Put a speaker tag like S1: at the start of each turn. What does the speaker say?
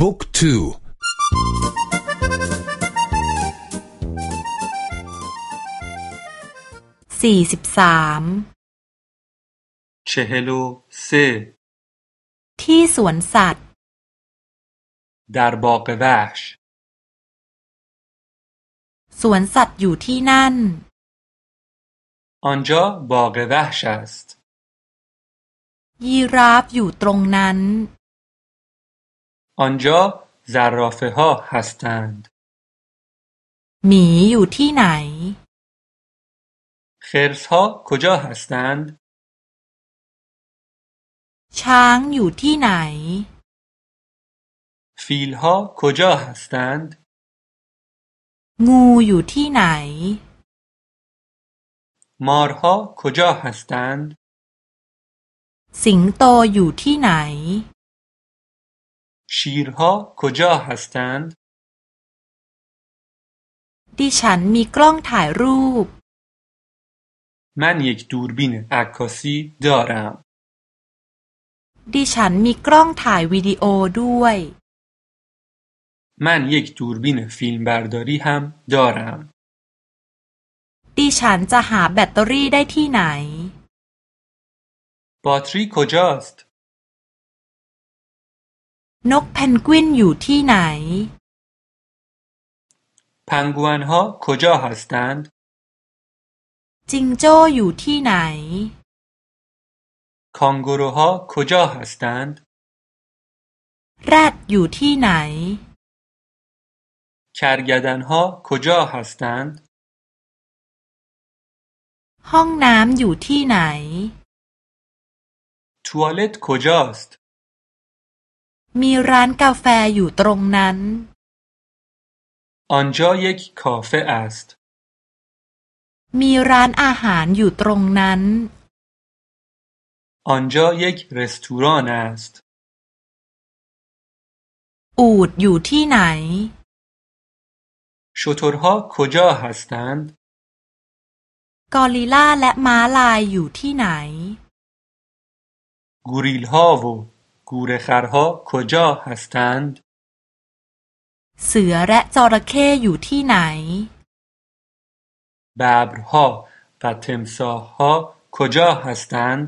S1: บุ๊กทู
S2: สี่สิบสาม
S3: เชฮโลเซ
S2: ที่สวนสัตว์
S3: در باغ وحش
S2: สวนสัตว์อยู่ที่นั่น
S3: آنجا باغ وحش است
S2: ยีราฟอยู่ตรงนั้น
S3: آنجا زرافه ها هستند
S2: หมีอยู่ที่ไหน
S3: خرس ها کجا هستند
S2: ช้างอยู่ที่ไหน
S3: فیل ها کجا هستند
S2: งูอยู่ที่ไหน
S3: مارها کجا هستند
S2: สิงโตอยู่ที่ไหน
S3: شیرها کجا هستند
S2: ดิฉันมีกล้องถ่ายรูป
S3: من یک دوربین عکاسی دارم
S2: ดิฉันมีกล้องถ่ายวิดีโอด้วย
S3: من یک دوربین فیلمبرداری هم دارم
S2: ดิฉันจะหาแบตเตอรี่ได้ที่ไหน
S3: باتری کجاست
S2: นกเพนกวินอยู่ที่ไหน
S3: پنگوئن ها کجا هستند
S2: จิงโจ้อยู่ที่ไหน
S3: کانگوروها کجا هستند
S2: แรดอยู่ที่ไหน
S3: کرگدن ها کجا هستند
S2: ห้องน้ำอยู่ที่ไหน
S3: توالت کجاست
S2: มีร้านกาแฟอยู่ตรงนั้น
S3: آنجا یک کافه است
S2: มีร้านอาหารอยู่ตรงนั้น
S3: آنجا یک رستوران است
S2: อูฐอยู่ที่ไหน
S3: شترها کجا هستند
S2: กอริลลาและม้าลายอยู่ที่ไหน
S3: گوریل ها و گورخرها کجا هستند
S2: เสือและจระเข้อยู่ที่ไหน
S3: ببرها و تمساهها کجا هستند